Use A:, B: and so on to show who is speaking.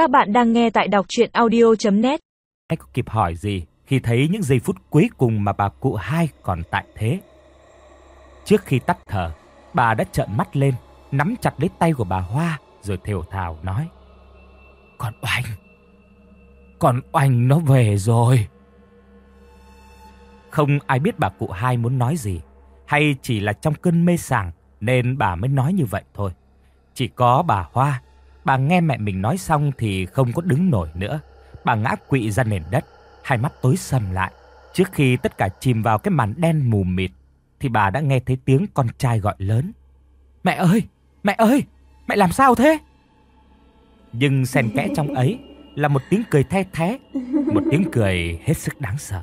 A: Các bạn đang nghe tại đọc audio net
B: Anh có kịp hỏi gì khi thấy những giây phút cuối cùng mà bà cụ hai còn tại thế. Trước khi tắt thở, bà đã trợn mắt lên, nắm chặt lấy tay của bà Hoa rồi thều thào nói. Con oanh, con oanh nó về rồi. Không ai biết bà cụ hai muốn nói gì, hay chỉ là trong cơn mê sảng nên bà mới nói như vậy thôi. Chỉ có bà Hoa, bà nghe mẹ mình nói xong thì không có đứng nổi nữa. Bà ngã quỵ ra nền đất, hai mắt tối sầm lại. Trước khi tất cả chìm vào cái màn đen mù mịt, thì bà đã nghe thấy tiếng con trai gọi lớn. Mẹ ơi! Mẹ ơi! Mẹ làm sao thế? Nhưng xen kẽ trong ấy là một tiếng cười the thé, một tiếng cười hết sức đáng sợ.